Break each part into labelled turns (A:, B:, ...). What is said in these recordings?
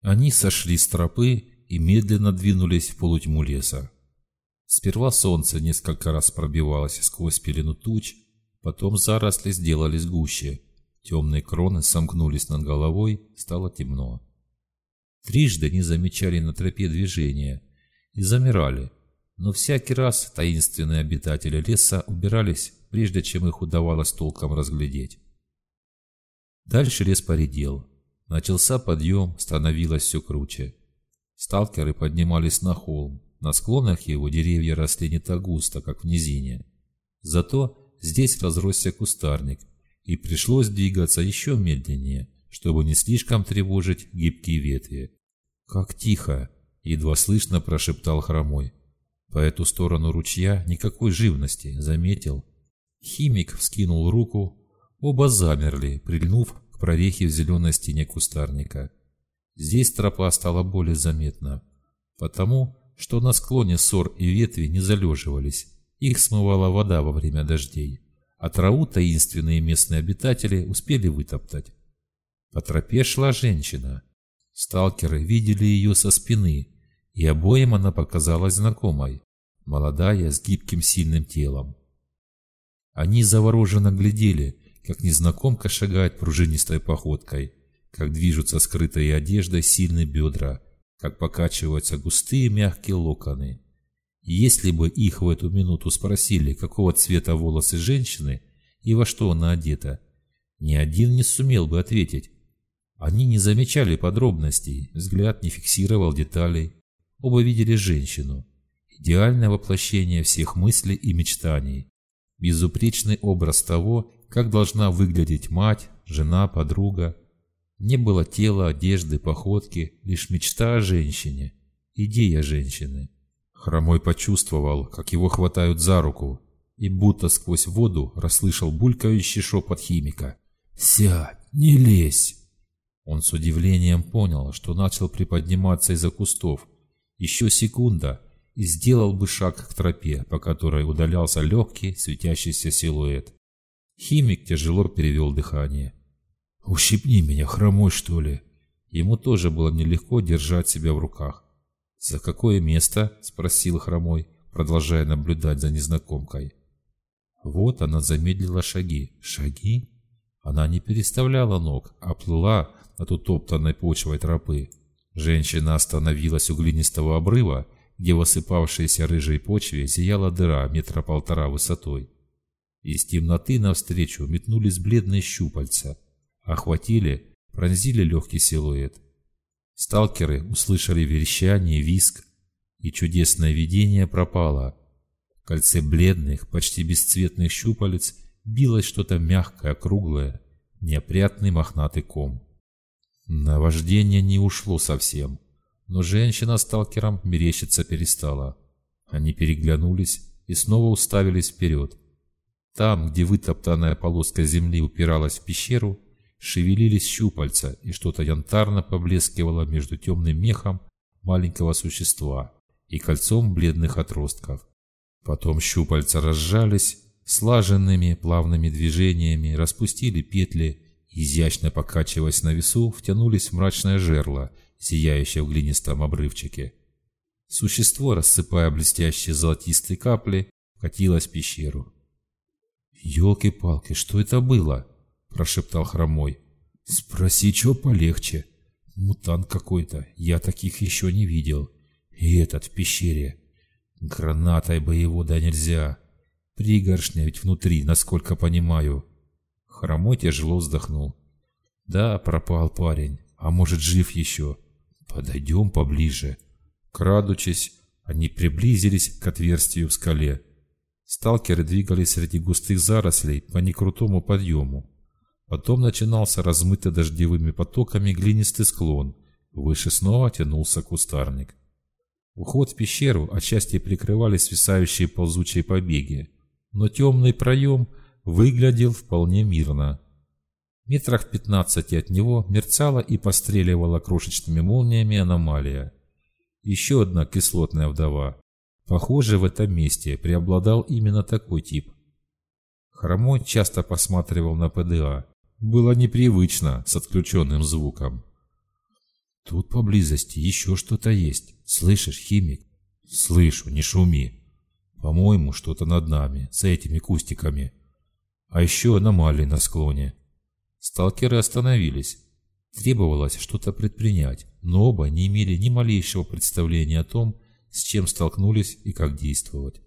A: Они сошли с тропы и медленно двинулись в полутьму леса. Сперва солнце несколько раз пробивалось сквозь пелену туч, потом заросли сделались гуще, темные кроны сомкнулись над головой, стало темно. Трижды они замечали на тропе движения и замирали, но всякий раз таинственные обитатели леса убирались, прежде чем их удавалось толком разглядеть. Дальше лес поредел. Начался подъем, становилось все круче. Сталкеры поднимались на холм. На склонах его деревья росли не так густо, как в низине. Зато здесь разросся кустарник, и пришлось двигаться еще медленнее, чтобы не слишком тревожить гибкие ветви. «Как тихо!» — едва слышно прошептал хромой. По эту сторону ручья никакой живности, заметил. Химик вскинул руку, оба замерли, прильнув к прорехе в зеленой стене кустарника. Здесь тропа стала более заметна, потому что на склоне сор и ветви не залеживались, их смывала вода во время дождей, а траву таинственные местные обитатели успели вытоптать. По тропе шла женщина. Сталкеры видели ее со спины, и обоим она показалась знакомой, молодая, с гибким сильным телом. Они завороженно глядели, как незнакомка шагает пружинистой походкой, как движутся скрытые одеждой сильные бедра, как покачиваются густые мягкие локоны. И если бы их в эту минуту спросили, какого цвета волосы женщины и во что она одета, ни один не сумел бы ответить. Они не замечали подробностей, взгляд не фиксировал деталей. Оба видели женщину. Идеальное воплощение всех мыслей и мечтаний. Безупречный образ того, как должна выглядеть мать, жена, подруга. Не было тела, одежды, походки, лишь мечта о женщине, идея женщины. Хромой почувствовал, как его хватают за руку, и будто сквозь воду расслышал булькающий шепот химика. «Сядь, не лезь!» Он с удивлением понял, что начал приподниматься из-за кустов. Еще секунда, и сделал бы шаг к тропе, по которой удалялся легкий, светящийся силуэт. Химик тяжело перевел дыхание. «Ущипни меня, хромой, что ли?» Ему тоже было нелегко держать себя в руках. «За какое место?» – спросил хромой, продолжая наблюдать за незнакомкой. Вот она замедлила шаги. Шаги? Она не переставляла ног, а плыла от утоптанной почвой тропы. Женщина остановилась у глинистого обрыва, где в осыпавшейся рыжей почве зияла дыра метра полтора высотой. Из темноты навстречу метнулись бледные щупальца, охватили, пронзили легкий силуэт. Сталкеры услышали верещание, виск, и чудесное видение пропало. В кольце бледных, почти бесцветных щупалец билось что-то мягкое, круглое, неопрятный мохнатый ком. Наваждение не ушло совсем, но женщина сталкером мерещиться перестала. Они переглянулись и снова уставились вперед. Там, где вытоптанная полоска земли упиралась в пещеру, шевелились щупальца, и что-то янтарно поблескивало между темным мехом маленького существа и кольцом бледных отростков. Потом щупальца разжались, слаженными плавными движениями распустили петли, изящно покачиваясь на весу, втянулись в мрачное жерло, сияющее в глинистом обрывчике. Существо, рассыпая блестящие золотистые капли, катилось в пещеру. «Елки-палки, что это было?» – прошептал Хромой. «Спроси, что полегче. Мутант какой-то, я таких еще не видел. И этот в пещере. Гранатой бы его да нельзя. Пригоршня ведь внутри, насколько понимаю». Хромой тяжело вздохнул. «Да, пропал парень. А может, жив еще? Подойдем поближе». Крадучись, они приблизились к отверстию в скале. Сталкеры двигались среди густых зарослей по некрутому подъему. Потом начинался размытый дождевыми потоками глинистый склон, выше снова тянулся кустарник. Уход в пещеру отчасти прикрывали свисающие ползучие побеги, но темный проем выглядел вполне мирно. Метрах в пятнадцати от него мерцала и постреливала крошечными молниями аномалия. Еще одна кислотная вдова, Похоже, в этом месте преобладал именно такой тип. Хромой часто посматривал на ПДА. Было непривычно с отключенным звуком. Тут поблизости еще что-то есть. Слышишь, химик? Слышу, не шуми. По-моему, что-то над нами, с этими кустиками. А еще аномалии на склоне. Сталкеры остановились. Требовалось что-то предпринять, но оба не имели ни малейшего представления о том, с чем столкнулись и как действовать.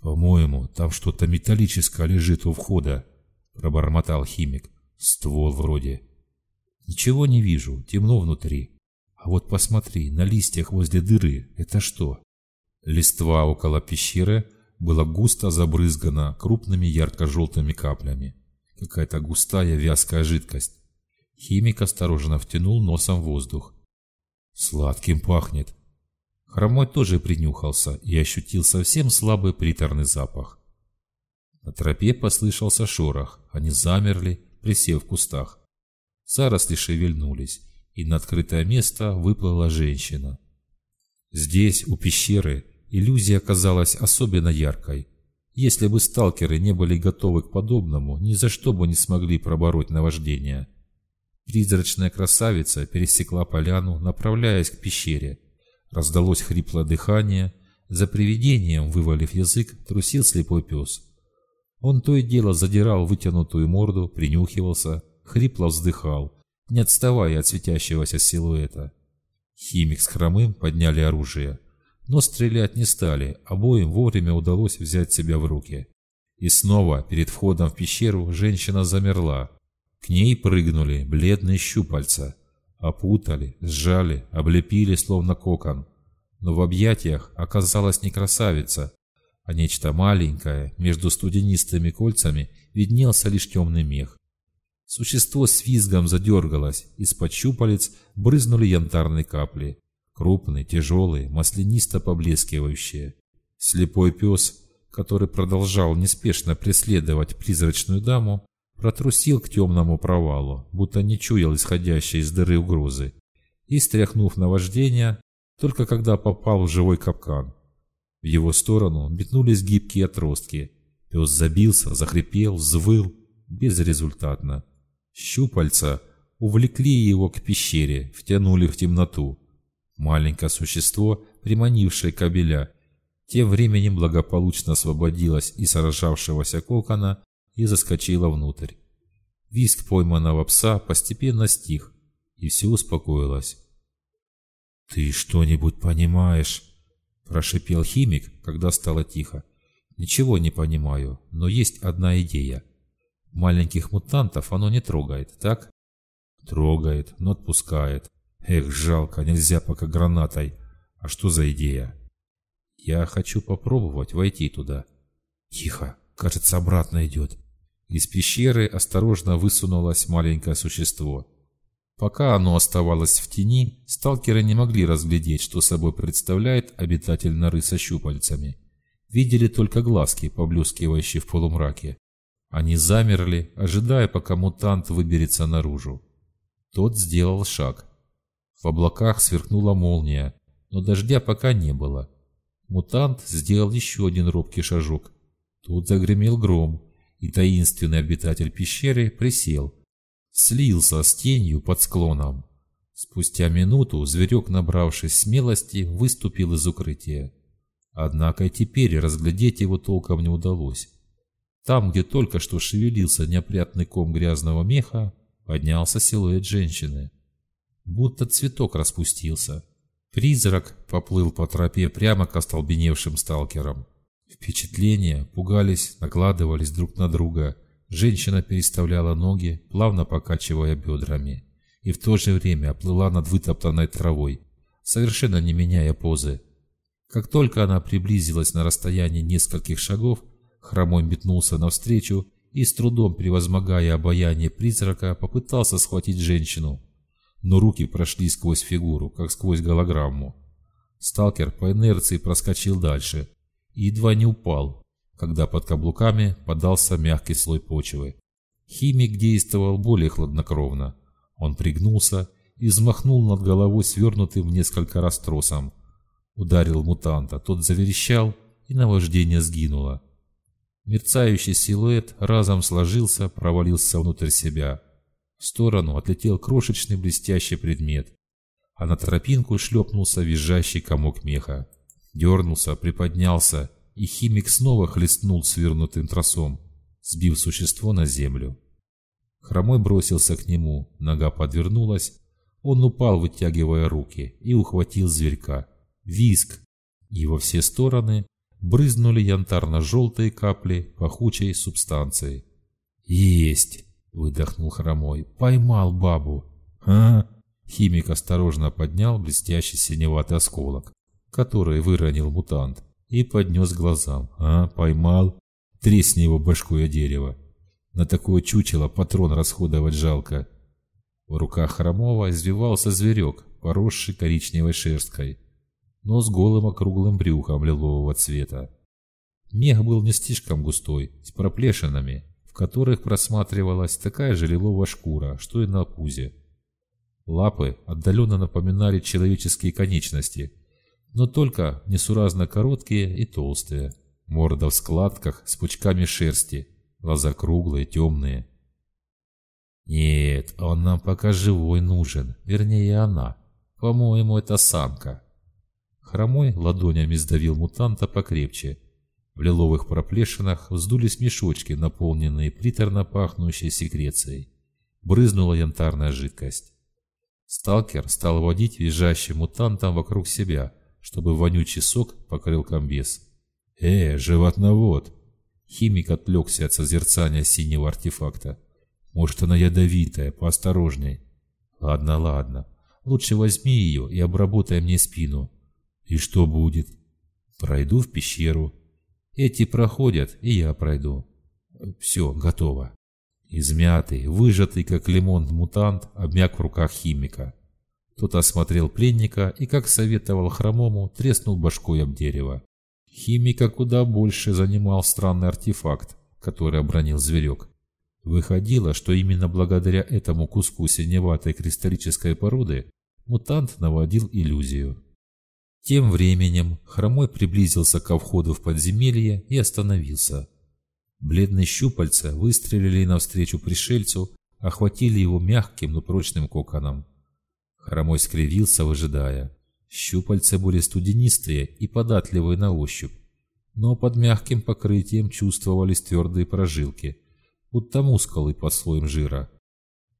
A: «По-моему, там что-то металлическое лежит у входа», – пробормотал химик. «Ствол вроде». «Ничего не вижу, темно внутри. А вот посмотри, на листьях возле дыры это что?» Листва около пещеры была густо забрызгана крупными ярко-желтыми каплями. Какая-то густая вязкая жидкость. Химик осторожно втянул носом воздух. «Сладким пахнет», Хромой тоже принюхался и ощутил совсем слабый приторный запах. На тропе послышался шорох, они замерли, присев в кустах. Заросли шевельнулись, и на открытое место выплыла женщина. Здесь, у пещеры, иллюзия казалась особенно яркой. Если бы сталкеры не были готовы к подобному, ни за что бы не смогли пробороть наваждение. Призрачная красавица пересекла поляну, направляясь к пещере. Раздалось хриплое дыхание. За привидением, вывалив язык, трусил слепой пес. Он то и дело задирал вытянутую морду, принюхивался, хрипло вздыхал, не отставая от светящегося силуэта. Химик с хромым подняли оружие, но стрелять не стали, обоим вовремя удалось взять себя в руки. И снова, перед входом в пещеру, женщина замерла. К ней прыгнули бледные щупальца – Опутали, сжали, облепили, словно кокон. Но в объятиях оказалась не красавица, а нечто маленькое, между студенистыми кольцами виднелся лишь темный мех. Существо с визгом задергалось, из-под щупалец брызнули янтарные капли. Крупные, тяжелые, маслянисто поблескивающие. Слепой пес, который продолжал неспешно преследовать призрачную даму, протрусил к темному провалу, будто не чуял исходящей из дыры угрозы, и, стряхнув наваждение, только когда попал в живой капкан. В его сторону метнулись гибкие отростки. Пес забился, захрипел, взвыл, безрезультатно. Щупальца увлекли его к пещере, втянули в темноту. Маленькое существо, приманившее кабеля, тем временем благополучно освободилось из сражавшегося кокона и заскочила внутрь. Виск пойманного пса постепенно стих, и все успокоилось. «Ты что-нибудь понимаешь?» – прошипел химик, когда стало тихо. «Ничего не понимаю, но есть одна идея. Маленьких мутантов оно не трогает, так?» «Трогает, но отпускает. Эх, жалко, нельзя пока гранатой. А что за идея?» «Я хочу попробовать войти туда». «Тихо, кажется, обратно идет». Из пещеры осторожно высунулось маленькое существо. Пока оно оставалось в тени, сталкеры не могли разглядеть, что собой представляет обитатель норы со щупальцами. Видели только глазки, поблескивающие в полумраке. Они замерли, ожидая, пока мутант выберется наружу. Тот сделал шаг. В облаках сверкнула молния, но дождя пока не было. Мутант сделал еще один робкий шажок. Тут загремел гром, и таинственный обитатель пещеры присел, слился с тенью под склоном. Спустя минуту зверек, набравшись смелости, выступил из укрытия. Однако теперь разглядеть его толком не удалось. Там, где только что шевелился неопрятный ком грязного меха, поднялся силуэт женщины. Будто цветок распустился. Призрак поплыл по тропе прямо к остолбеневшим сталкерам. Впечатления пугались, накладывались друг на друга. Женщина переставляла ноги, плавно покачивая бедрами, и в то же время плыла над вытоптанной травой, совершенно не меняя позы. Как только она приблизилась на расстоянии нескольких шагов, хромой метнулся навстречу и, с трудом превозмогая обаяние призрака, попытался схватить женщину. Но руки прошли сквозь фигуру, как сквозь голограмму. Сталкер по инерции проскочил дальше, и едва не упал, когда под каблуками подался мягкий слой почвы. Химик действовал более хладнокровно. Он пригнулся и взмахнул над головой свернутым в несколько раз тросом. Ударил мутанта, тот заверещал, и наваждение сгинуло. Мерцающий силуэт разом сложился, провалился внутрь себя. В сторону отлетел крошечный блестящий предмет. а на тропинку шлепнулся визжащий комок меха. Дернулся, приподнялся, и химик снова хлестнул свернутым тросом, сбив существо на землю. Хромой бросился к нему, нога подвернулась, он упал, вытягивая руки, и ухватил зверька. Виск! И во все стороны брызнули янтарно-желтые капли пахучей субстанции. «Есть!» — выдохнул Хромой. «Поймал бабу!» «А?» Химик осторожно поднял блестящий синеватый осколок, который выронил мутант, и поднес глазам. «А, поймал? Тресни его башкой дерево. На такое чучело патрон расходовать жалко». В руках Хромова извивался зверек, поросший коричневой шерсткой, но с голым округлым брюхом лилового цвета. Мех был не слишком густой, с проплешинами, в которых просматривалась такая же лиловая шкура, что и на пузе. Лапы отдаленно напоминали человеческие конечности, но только несуразно короткие и толстые. Морда в складках с пучками шерсти, глаза круглые, темные. Нет, он нам пока живой нужен, вернее она. По-моему, это самка. Хромой ладонями сдавил мутанта покрепче. В лиловых проплешинах вздулись мешочки, наполненные приторно пахнущей секрецией. Брызнула янтарная жидкость. Сталкер стал водить визжащим мутантом вокруг себя, чтобы вонючий сок покрыл комбез. «Э, животновод!» Химик отвлекся от созерцания синего артефакта. «Может, она ядовитая, поосторожней». «Ладно, ладно. Лучше возьми ее и обработай мне спину». «И что будет?» «Пройду в пещеру. Эти проходят, и я пройду. Все, готово». Измятый, выжатый, как лимон, мутант обмяк в руках химика. Тот осмотрел пленника и, как советовал хромому, треснул башкой об дерево. Химика куда больше занимал странный артефакт, который обронил зверек. Выходило, что именно благодаря этому куску синеватой кристаллической породы мутант наводил иллюзию. Тем временем Хромой приблизился ко входу в подземелье и остановился. Бледные щупальца выстрелили навстречу пришельцу, охватили его мягким, но прочным коконом. Хромой скривился, выжидая. Щупальца были студенистые и податливые на ощупь, но под мягким покрытием чувствовались твердые прожилки, будто мускулы под слоем жира.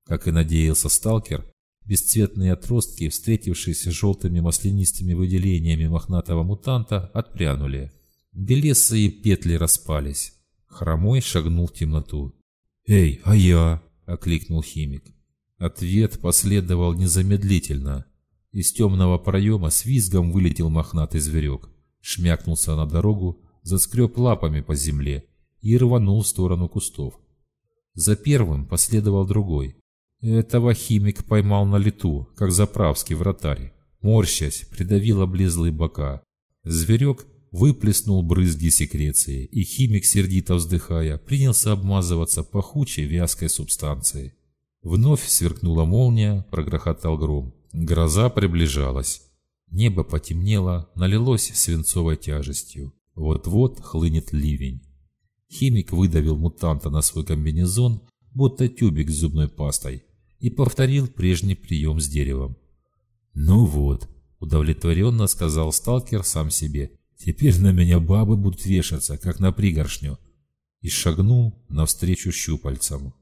A: Как и надеялся сталкер, бесцветные отростки, встретившиеся желтыми маслянистыми выделениями мохнатого мутанта, отпрянули. Белесые петли распались. Хромой шагнул в темноту. «Эй, а я?» – окликнул химик. Ответ последовал незамедлительно. Из темного проема с визгом вылетел мохнатый зверек, шмякнулся на дорогу, заскреб лапами по земле и рванул в сторону кустов. За первым последовал другой. Этого химик поймал на лету, как заправский вратарь. Морщась, придавил облезлые бока. Зверек выплеснул брызги секреции, и химик, сердито вздыхая, принялся обмазываться пахучей вязкой субстанцией. Вновь сверкнула молния, прогрохотал гром. Гроза приближалась. Небо потемнело, налилось свинцовой тяжестью. Вот-вот хлынет ливень. Химик выдавил мутанта на свой комбинезон, будто тюбик с зубной пастой, и повторил прежний прием с деревом. «Ну вот», — удовлетворенно сказал сталкер сам себе, Теперь на меня бабы будут вешаться, как на пригоршню. И шагнул навстречу щупальцам.